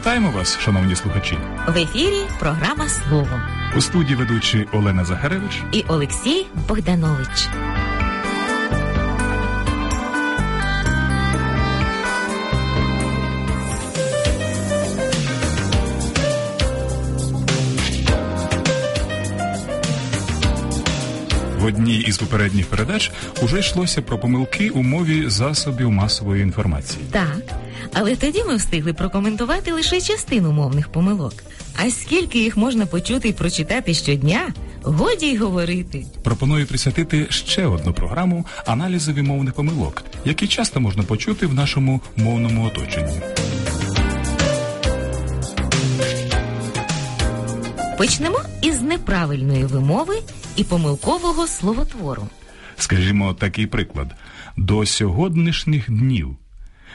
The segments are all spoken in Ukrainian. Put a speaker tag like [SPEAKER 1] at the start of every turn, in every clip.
[SPEAKER 1] Вітаємо вас, шановні слухачі.
[SPEAKER 2] В ефірі програма Слово
[SPEAKER 1] У студії ведучі Олена Захаревич.
[SPEAKER 2] і Олексій Богданович.
[SPEAKER 1] В одній із попередніх передач уже йшлося про помилки у мові засобів масової інформації.
[SPEAKER 2] Так, але тоді ми встигли прокоментувати лише частину мовних помилок. А скільки їх можна почути і прочитати щодня, годі й говорити.
[SPEAKER 1] Пропоную присвятити ще одну програму аналізові мовних помилок, які часто можна почути в нашому мовному оточенні.
[SPEAKER 2] Почнемо із неправильної вимови і помилкового словотвору.
[SPEAKER 1] Скажімо, такий приклад до сьогоднішніх днів.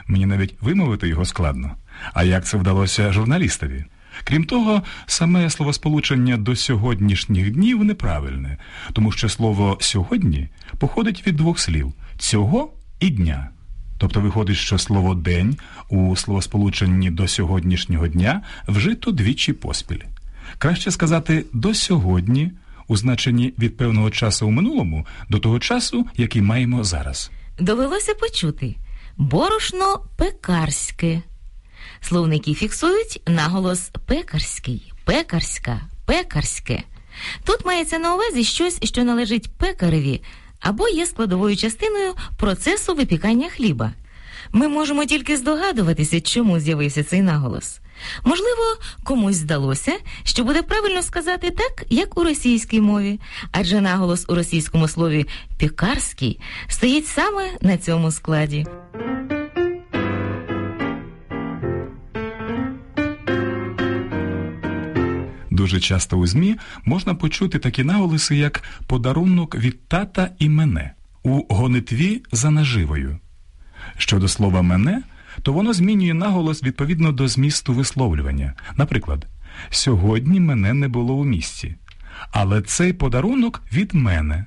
[SPEAKER 1] Мені навіть вимовити його складно. А як це вдалося журналістові? Крім того, саме словосполучення до сьогоднішніх днів неправильне, тому що слово сьогодні походить від двох слів цього і дня. Тобто виходить, що слово день у словосполученні до сьогоднішнього дня вжито двічі поспіль. Краще сказати до сьогодні у значенні від певного часу у минулому до того часу, який маємо зараз.
[SPEAKER 2] Довелося почути борошно пекарське. Словники фіксують наголос пекарський, пекарська, пекарське. Тут мається на увазі щось, що належить пекареві або є складовою частиною процесу випікання хліба. Ми можемо тільки здогадуватися, чому з'явився цей наголос. Можливо, комусь здалося, що буде правильно сказати так, як у російській мові, адже наголос у російському слові пікарський стоїть саме на цьому складі.
[SPEAKER 1] Дуже часто у ЗМІ можна почути такі наголоси, як подарунок від тата і мене у гонитві за наживою. Щодо слова мене, то воно змінює наголос відповідно до змісту висловлювання. Наприклад, сьогодні мене не було у місті, але цей подарунок від мене.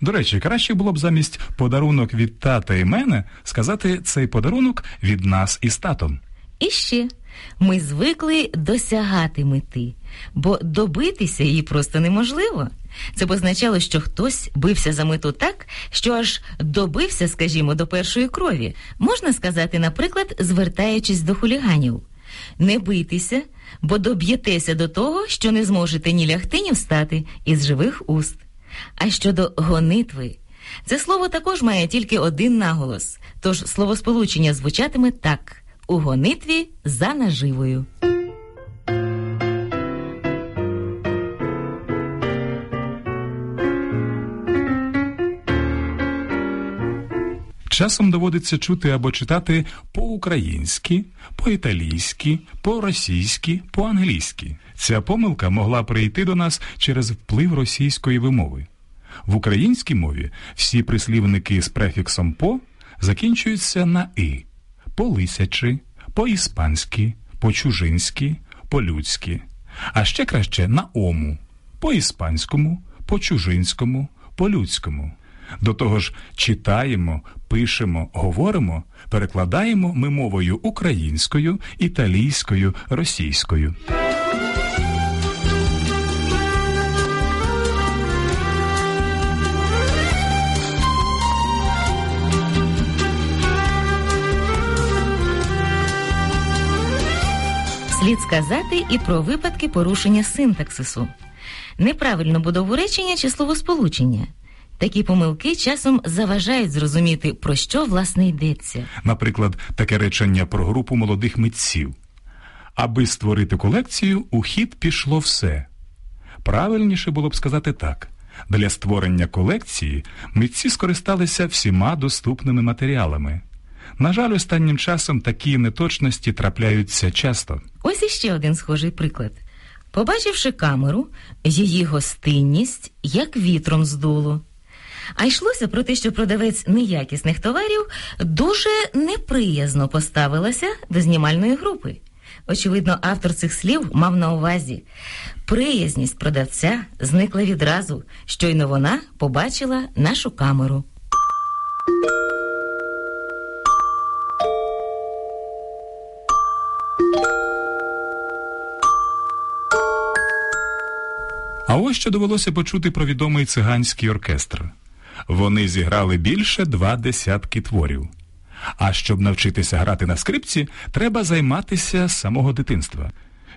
[SPEAKER 1] До речі, краще було б замість подарунок від тата і мене сказати цей подарунок від нас із татом.
[SPEAKER 2] І ще ми звикли досягати мети, бо добитися її просто неможливо. Це б означало, що хтось бився за мету так, що аж добився, скажімо, до першої крові. Можна сказати, наприклад, звертаючись до хуліганів. Не бийтеся, бо доб'єтеся до того, що не зможете ні лягти, ні встати із живих уст. А щодо гонитви, це слово також має тільки один наголос, тож словосполучення звучатиме так у гонитві за наживою.
[SPEAKER 1] Часом доводиться чути або читати по-українськи, по-італійськи, по-російськи, по-англійськи. Ця помилка могла прийти до нас через вплив російської вимови. В українській мові всі прислівники з префіксом по закінчуються на и по-лисячи, по-іспанськи, по-чужинськи, по-людськи, а ще краще на ому, по-іспанському, по-чужинському, по-людському. До того ж, читаємо, пишемо, говоримо, перекладаємо ми мовою українською, італійською, російською.
[SPEAKER 2] Слід сказати і про випадки порушення синтаксису, неправильну будову речення чи словосполучення. Такі помилки часом заважають зрозуміти, про що власне йдеться.
[SPEAKER 1] Наприклад, таке речення про групу молодих митців. Аби створити колекцію, у хід пішло все. Правильніше було б сказати так. Для створення колекції митці скористалися всіма доступними матеріалами. На жаль, останнім часом такі неточності трапляються часто.
[SPEAKER 2] Ось іще один схожий приклад. Побачивши камеру, її гостинність як вітром здуло. А йшлося про те, що продавець неякісних товарів дуже неприязно поставилася до знімальної групи. Очевидно, автор цих слів мав на увазі. Приязність продавця зникла відразу, щойно вона побачила нашу камеру.
[SPEAKER 1] А ось що довелося почути про відомий циганський оркестр. Вони зіграли більше два десятки творів. А щоб навчитися грати на скрипці, треба займатися з самого дитинства.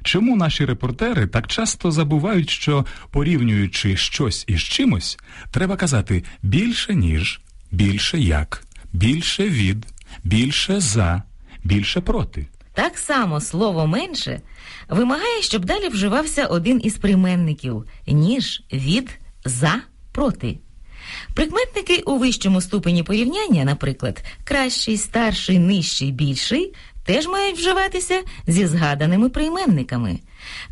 [SPEAKER 1] Чому наші репортери так часто забувають, що, порівнюючи щось із чимось, треба казати більше ніж, більше як, більше від, більше за, більше проти.
[SPEAKER 2] Так само слово менше вимагає, щоб далі вживався один із прийменників ніж, від, за, проти. Прикметники у вищому ступені порівняння, наприклад, кращий, старший, нижчий, більший, теж мають вживатися зі згаданими прийменниками.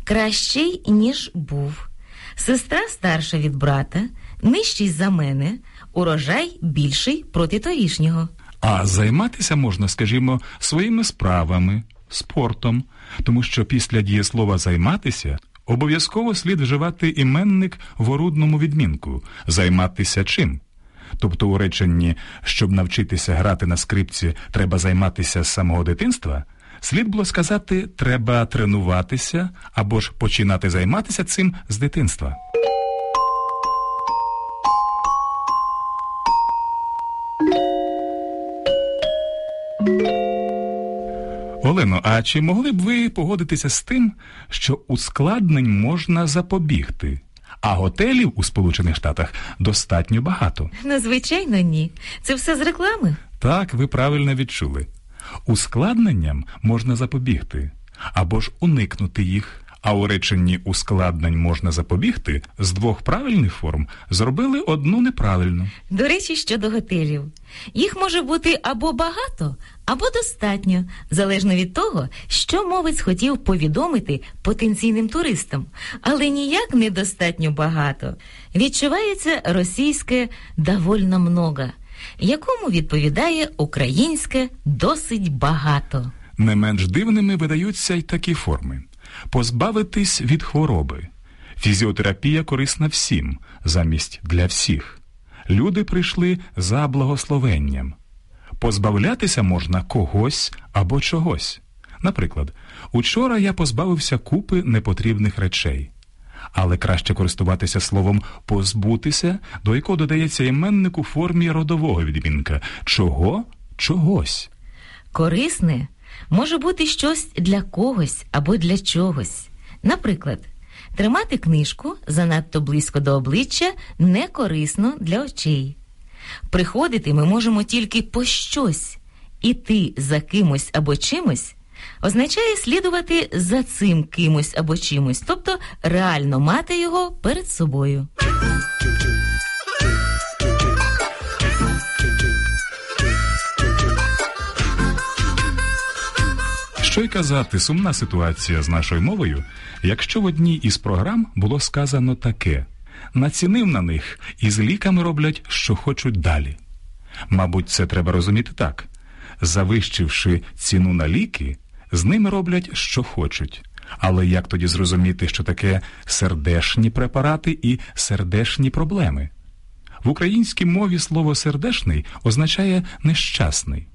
[SPEAKER 2] Кращий, ніж був, сестра старша від брата, нижчий за мене, урожай більший проти торішнього.
[SPEAKER 1] А займатися можна, скажімо, своїми справами, спортом, тому що після дієслова займатися обов'язково слід вживати іменник в орудному відмінку займатися чим. Тобто у реченні, щоб навчитися грати на скрипці, треба займатися з самого дитинства, слід було сказати треба тренуватися або ж починати займатися цим з дитинства. Олено, а чи могли б ви погодитися з тим, що ускладнень можна запобігти, а готелів у Сполучених Штатах достатньо багато?
[SPEAKER 2] Ну, звичайно, ні. Це все з реклами.
[SPEAKER 1] Так, ви правильно відчули. Ускладненням можна запобігти або ж уникнути їх. А у реченні ускладнень можна запобігти з двох правильних форм зробили одну неправильну.
[SPEAKER 2] До речі, щодо готелів. Їх може бути або багато, або достатньо, залежно від того, що мовець хотів повідомити потенційним туристам, але ніяк недостатньо багато. Відчувається російське довольно много, якому відповідає українське досить багато.
[SPEAKER 1] Не менш дивними видаються й такі форми. Позбавитись від хвороби. Фізіотерапія корисна всім, замість для всіх. Люди прийшли за благословенням. Позбавлятися можна когось або чогось. Наприклад, учора я позбавився купи непотрібних речей. Але краще користуватися словом позбутися, до якого додається іменник у формі родового відмінка чого чогось.
[SPEAKER 2] Корисне може бути щось для когось або для чогось. Наприклад, тримати книжку занадто близько до обличчя не корисно для очей. Приходити ми можемо тільки по щось, іти за кимось або чимось означає слідувати за цим кимось або чимось, тобто реально мати його перед собою.
[SPEAKER 1] Що й казати, сумна ситуація з нашою мовою, якщо в одній із програм було сказано таке націнив на них і з ліками роблять, що хочуть далі. Мабуть, це треба розуміти так завищивши ціну на ліки, з ними роблять, що хочуть. Але як тоді зрозуміти, що таке сердешні препарати і сердешні проблеми? В українській мові слово сердешний означає нещасний.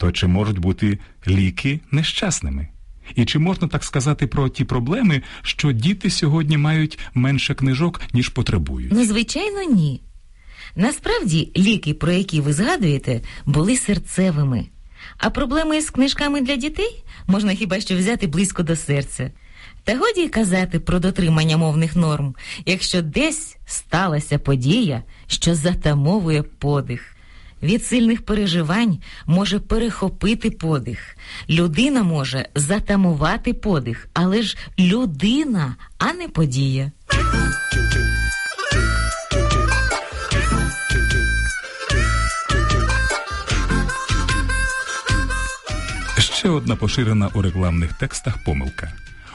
[SPEAKER 1] То чи можуть бути ліки нещасними? І чи можна так сказати про ті проблеми, що діти сьогодні мають менше книжок, ніж потребують?
[SPEAKER 2] Ну, звичайно, ні. Насправді, ліки, про які ви згадуєте, були серцевими. А проблеми з книжками для дітей можна хіба що взяти близько до серця. Та годі казати про дотримання мовних норм, якщо десь сталася подія, що затамовує подих. Від сильних переживань може перехопити подих. Людина може затамувати подих, але ж людина, а не подія.
[SPEAKER 1] Ще одна поширена у рекламних текстах помилка.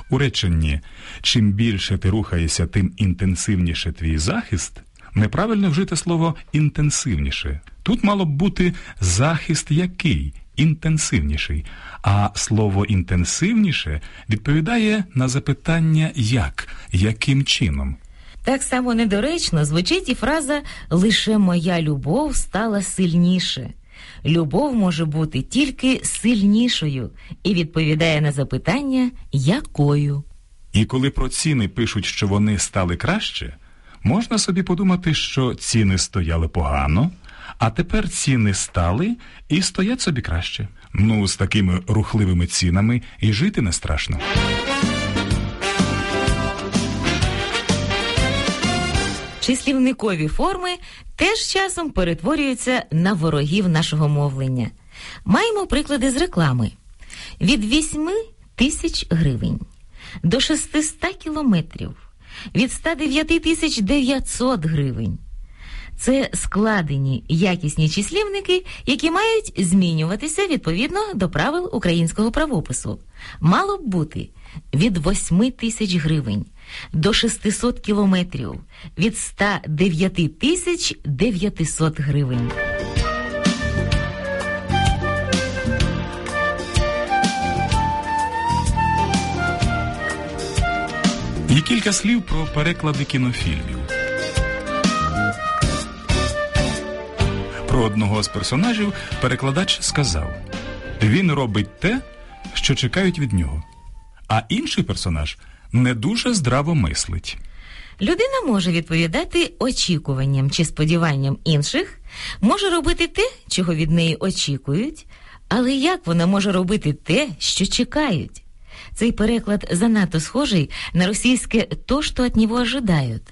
[SPEAKER 1] У реченні чим більше ти рухаєшся, тим інтенсивніше твій захист. Неправильно вжити слово інтенсивніше. Тут мало б бути захист який інтенсивніший, а слово інтенсивніше відповідає на запитання як, яким чином.
[SPEAKER 2] Так само недоречно звучить і фраза лише моя любов стала сильніше. Любов може бути тільки сильнішою і відповідає на запитання якою.
[SPEAKER 1] І коли про ціни пишуть, що вони стали краще, можна собі подумати, що ціни стояли погано, а тепер ціни стали і стоять собі краще. Ну, з такими рухливими цінами і жити не страшно.
[SPEAKER 2] Числівникові форми теж часом перетворюються на ворогів нашого мовлення. Маємо приклади з реклами: від 8 тисяч гривень до 600 кілометрів, від 109 тисяч 900 гривень. Це складені якісні числівники, які мають змінюватися відповідно до правил українського правопису. Мало б бути від 8 тисяч гривень до 600 кілометрів, від 109 тисяч 900 гривень.
[SPEAKER 1] І кілька слів про переклади кінофільмів. Про одного з персонажів перекладач сказав: він робить те, що чекають від нього, а інший персонаж не дуже здраво мислить.
[SPEAKER 2] Людина може відповідати очікуванням чи сподіванням інших, може робити те, чого від неї очікують, але як вона може робити те, що чекають? Цей переклад занадто схожий на російське «то, що від нього ожидають».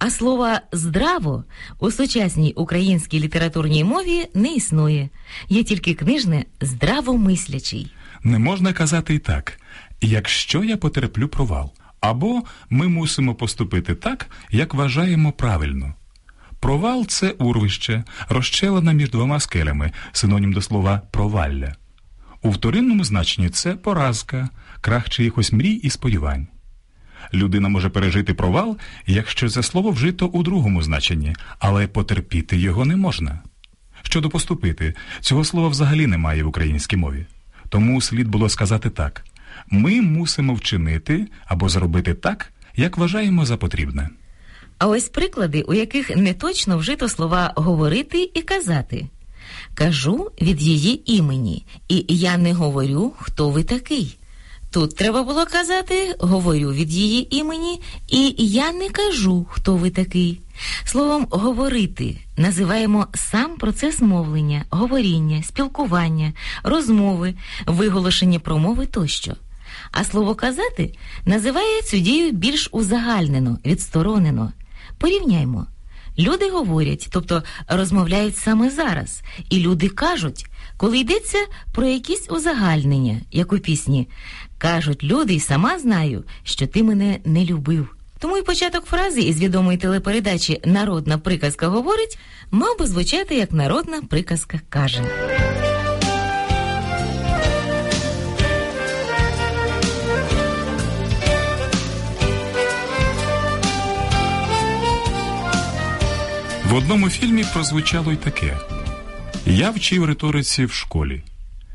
[SPEAKER 2] А слова здраво у сучасній українській літературній мові не існує. Є тільки книжне здравомислячий.
[SPEAKER 1] Не можна казати і так, якщо я потерплю провал, або ми мусимо поступити так, як вважаємо правильно. Провал це урвище, розчелена між двома скелями, синонім до слова провалля. У вторинному значенні це поразка, крах чиїхось мрій і сподівань. Людина може пережити провал, якщо це слово вжито у другому значенні, але потерпіти його не можна. Щодо поступити, цього слова взагалі немає в українській мові. Тому слід було сказати так: ми мусимо вчинити або зробити так, як вважаємо за потрібне.
[SPEAKER 2] А ось приклади, у яких не точно вжито слова говорити і казати. Кажу від її імені, і я не говорю, хто ви такий. Тут треба було казати, говорю від її імені, і я не кажу, хто ви такий. Словом, говорити називаємо сам процес мовлення, говоріння, спілкування, розмови, виголошення промови тощо. А слово казати називає цю дію більш узагальнено, відсторонено. Порівняймо. Люди говорять, тобто розмовляють саме зараз, і люди кажуть, коли йдеться про якісь узагальнення, як у пісні. Кажуть люди, і сама знаю, що ти мене не любив. Тому й початок фрази із відомої телепередачі Народна приказка говорить мав би звучати як народна приказка каже.
[SPEAKER 1] В одному фільмі прозвучало й таке: Я вчив риториці в школі.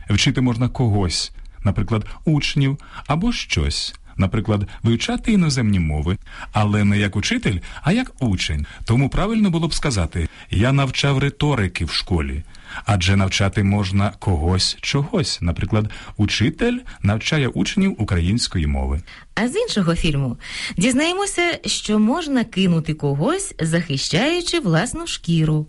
[SPEAKER 1] Вчити можна когось, наприклад, учнів або щось, наприклад, вивчати іноземні мови, але не як учитель, а як учень. Тому правильно було б сказати: я навчав риторики в школі, адже навчати можна когось чогось. Наприклад, учитель навчає учнів української мови.
[SPEAKER 2] А з іншого фільму дізнаємося, що можна кинути когось, захищаючи власну шкіру.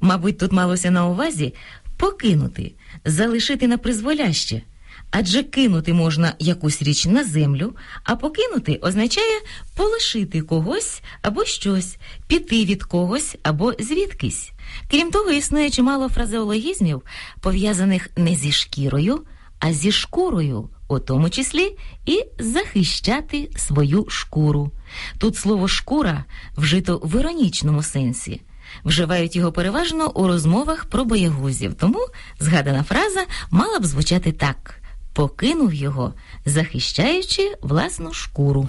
[SPEAKER 2] Мабуть, тут малося на увазі покинути, залишити на призволяще. Адже кинути можна якусь річ на землю, а покинути означає полишити когось або щось, піти від когось або звідкись. Крім того, існує чимало фразеологізмів, пов'язаних не зі шкірою, а зі шкурою, у тому числі і захищати свою шкуру. Тут слово шкура вжито в іронічному сенсі. Вживають його переважно у розмовах про боягузів, тому згадана фраза мала б звучати так покинув його, захищаючи власну шкуру.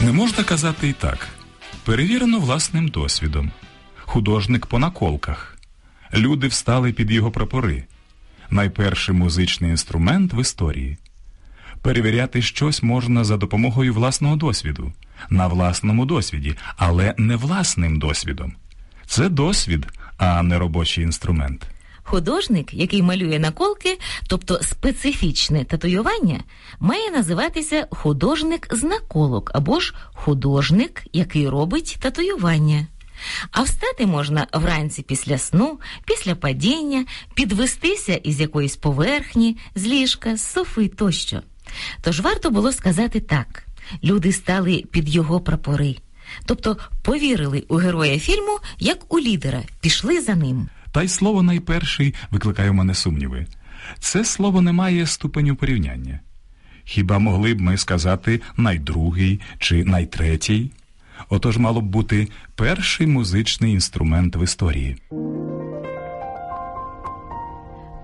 [SPEAKER 1] Не можна казати і так. Перевірено власним досвідом. Художник по наколках. Люди встали під його прапори найперший музичний інструмент в історії. Перевіряти щось можна за допомогою власного досвіду, на власному досвіді, але не власним досвідом. Це досвід, а не робочий інструмент.
[SPEAKER 2] Художник, який малює наколки, тобто специфічне татуювання, має називатися художник з наколок або ж художник, який робить татуювання. А встати можна вранці після сну, після падіння, підвестися із якоїсь поверхні, з ліжка, з софи тощо. Тож варто було сказати так: люди стали під його прапори, тобто повірили у героя фільму як у лідера, пішли за ним.
[SPEAKER 1] Та й слово найперший викликає в мене сумніви. Це слово не має ступеню порівняння. Хіба могли б ми сказати найдругий чи найтретій? Отож мало б бути перший музичний інструмент в історії.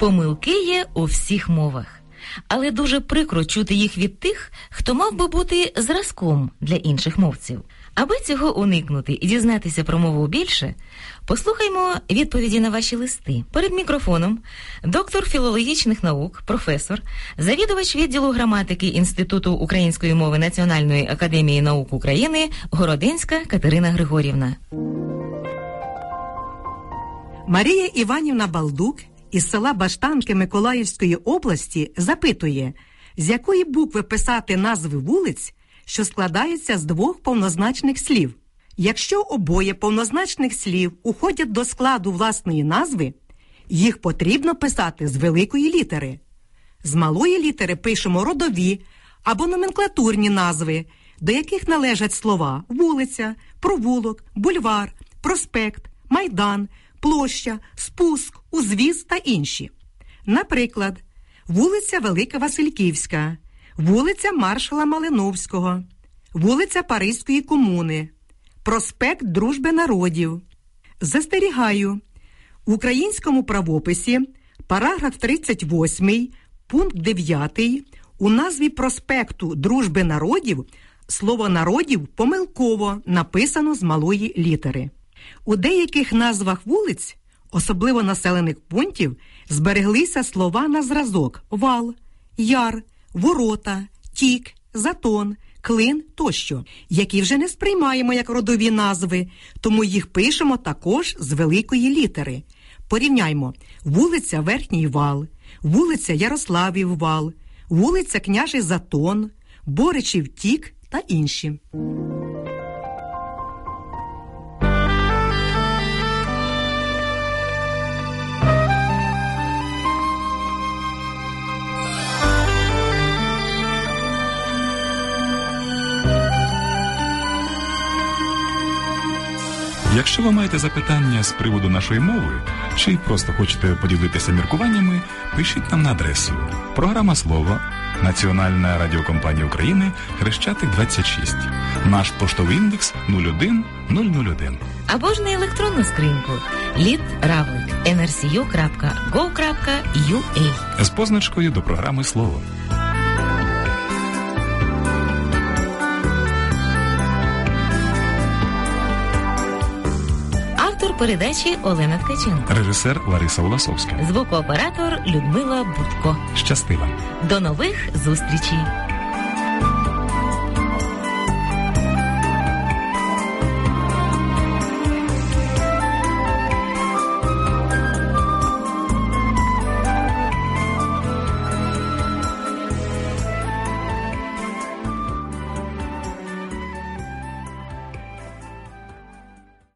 [SPEAKER 2] Помилки є у всіх мовах, але дуже прикро чути їх від тих, хто мав би бути зразком для інших мовців. Аби цього уникнути і дізнатися про мову більше, послухаймо відповіді на ваші листи. Перед мікрофоном доктор філологічних наук, професор, завідувач відділу граматики Інституту української мови Національної академії наук України Городинська Катерина Григорівна.
[SPEAKER 3] Марія Іванівна Балдук із села Баштанки Миколаївської області запитує, з якої букви писати назви вулиць, що складаються з двох повнозначних слів. Якщо обоє повнозначних слів уходять до складу власної назви, їх потрібно писати з великої літери. З малої літери пишемо родові або номенклатурні назви, до яких належать слова вулиця, провулок, бульвар, проспект, майдан, площа, спуск, узвіз та інші. Наприклад, вулиця Велика Васильківська, вулиця Маршала Малиновського, вулиця Паризької комуни, проспект Дружби народів. Застерігаю, в українському правописі, параграф 38, пункт 9, у назві проспекту Дружби народів слово народів помилково написано з малої літери. У деяких назвах вулиць, особливо населених пунктів, збереглися слова на зразок вал, яр, ворота, тік, затон, клин тощо, які вже не сприймаємо як родові назви, тому їх пишемо також з великої літери. Порівняймо вулиця Верхній Вал, вулиця Ярославів Вал, вулиця Княжий Затон, Боричів Тік та інші.
[SPEAKER 1] Якщо ви маєте запитання з приводу нашої мови, чи просто хочете поділитися міркуваннями, пишіть нам на адресу. Програма Слово Національна радіокомпанія України Хрещатик 26. Наш поштовий індекс 01001.
[SPEAKER 2] Або ж на електронну скриньку літравлик nrcu.go.ua
[SPEAKER 1] З позначкою до програми Слово.
[SPEAKER 2] Передачі Олена Ткаченко.
[SPEAKER 1] Режисер Лариса Уласовська.
[SPEAKER 2] Звукооператор Людмила Будко.
[SPEAKER 1] Щастива.
[SPEAKER 2] До нових зустрічей!